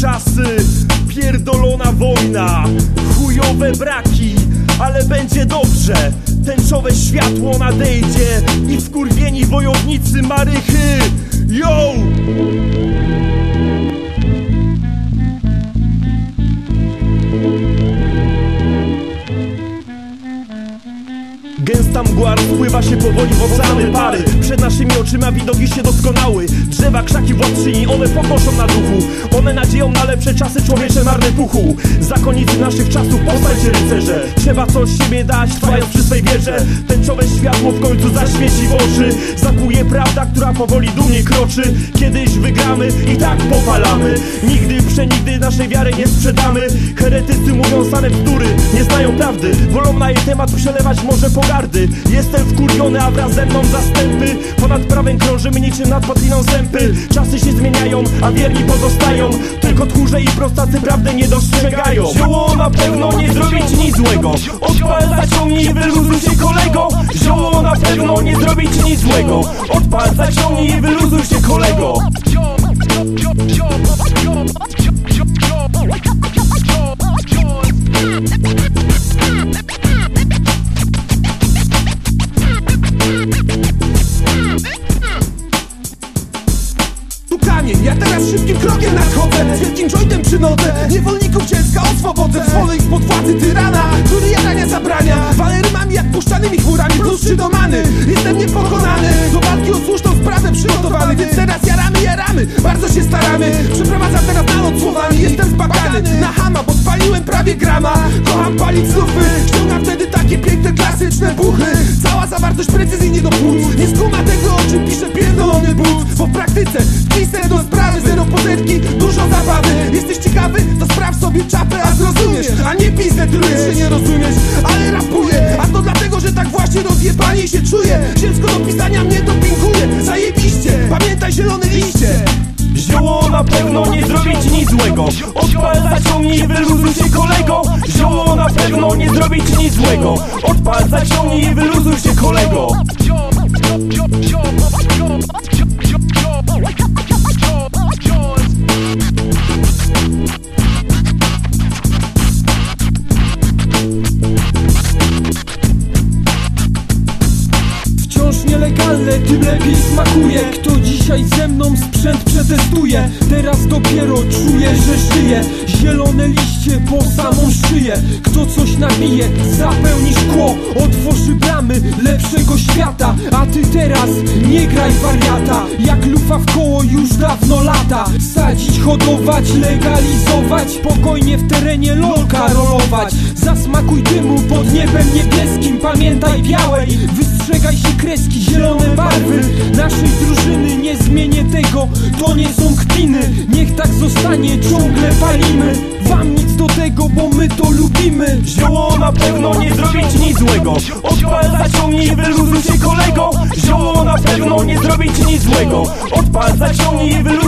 czasy. Pierdolona wojna Chujowe braki Ale będzie dobrze. Tęczowe światło nadejdzie I wkurwieni wojownicy Marychy. Yo! Gęsta mgła rozpływa się powoli w oceany pary. Przed naszymi oczyma widowiście doskonały. Drzewa, krzaki, władczyni, one pokoszą na duchu. One nadzieją na lepsze czasy człowiecze marny puchu. Zakonnicy naszych czasów, powstańcie rycerze. Trzeba coś siebie dać, trwając przy swej wierze. Tęczowe światło w końcu zaświeci w oczy. Zakuje prawda, która powoli dumnie kroczy. Kiedyś wygramy i tak popalamy. Nigdy, przenigdy naszej wiary nie sprzedamy. Heretycy mówią same bzdury, nie znają prawdy. Wolą na jej temat przelewać może pogardy. Jestem wkurwiony, a wraz ze mną zastępy. Ponad prawem krążymy niczym nad padliną sępy. Czasy się zmieniają, a wierni pozostają. Tylko tchórze i prostacy prawdy nie dostrzegają. Zioło na pewno nie zrobić nic złego. Odpal, zaciągnij i wyluzuj się kolego. Zioło na pewno nie zrobić nic złego. Odpal, zaciągnij i wyluzuj się ja teraz szybkim krokiem nadchodzę. Z wielkim jointem przy nodze Niewolników cielska o swobodę. Zwolę ich pod władzy tyrana Który jadania zabrania. Walę rymami jak puszczanymi chmurami. Plus trzy domany. Jestem niepokonany. Do walki o słuszną sprawę przygotowany. Więc teraz jaramy, jaramy. Bardzo się staramy. Przeprowadzam teraz nalot słowami. Jestem zbagany. Na hama, bo spaliłem prawie grama. Kocham palić znówmy Ściągam wtedy takie piękne, klasyczne buchy się czuję Ziemsko do pisania mnie dopinguje Zajebiście, pamiętaj zielone liście. Zioło na pewno nie zrobić nic złego. Odpal, zaciągnij wyluzuj się kolego. Zioło na pewno nie zrobić nic złego. Odpal, zaciągnij wyluzuj się kolego tym lepiej smakuje? Kto dzisiaj ze mną sprzęt przetestuje? Teraz dopiero czuję, że żyję Zielone liście po samą szyję. Kto coś nabije, zapełni szkło. Otworzy bramy lepszego świata. A ty teraz nie graj wariata. Jak lufa w koło już dawno lata. Sadzić, hodować, legalizować. Spokojnie w terenie lolka rolować. Zasmakuj dymu pod niebem niebieskim. Pamiętaj białej, wystrzegaj się kreski Zielone barwy. Naszej drużyny Nie zmienię tego, to nie są kpiny. Niech tak zostanie, ciągle palimy. Wam nic do tego, bo my to lubimy. Zioło na pewno nie zrobić nic złego. Odpal, zaciągnij wyluzuj się kolego. Zioło na pewno nie zrobić nic złego. Odpal, zaciągnij wyluzuj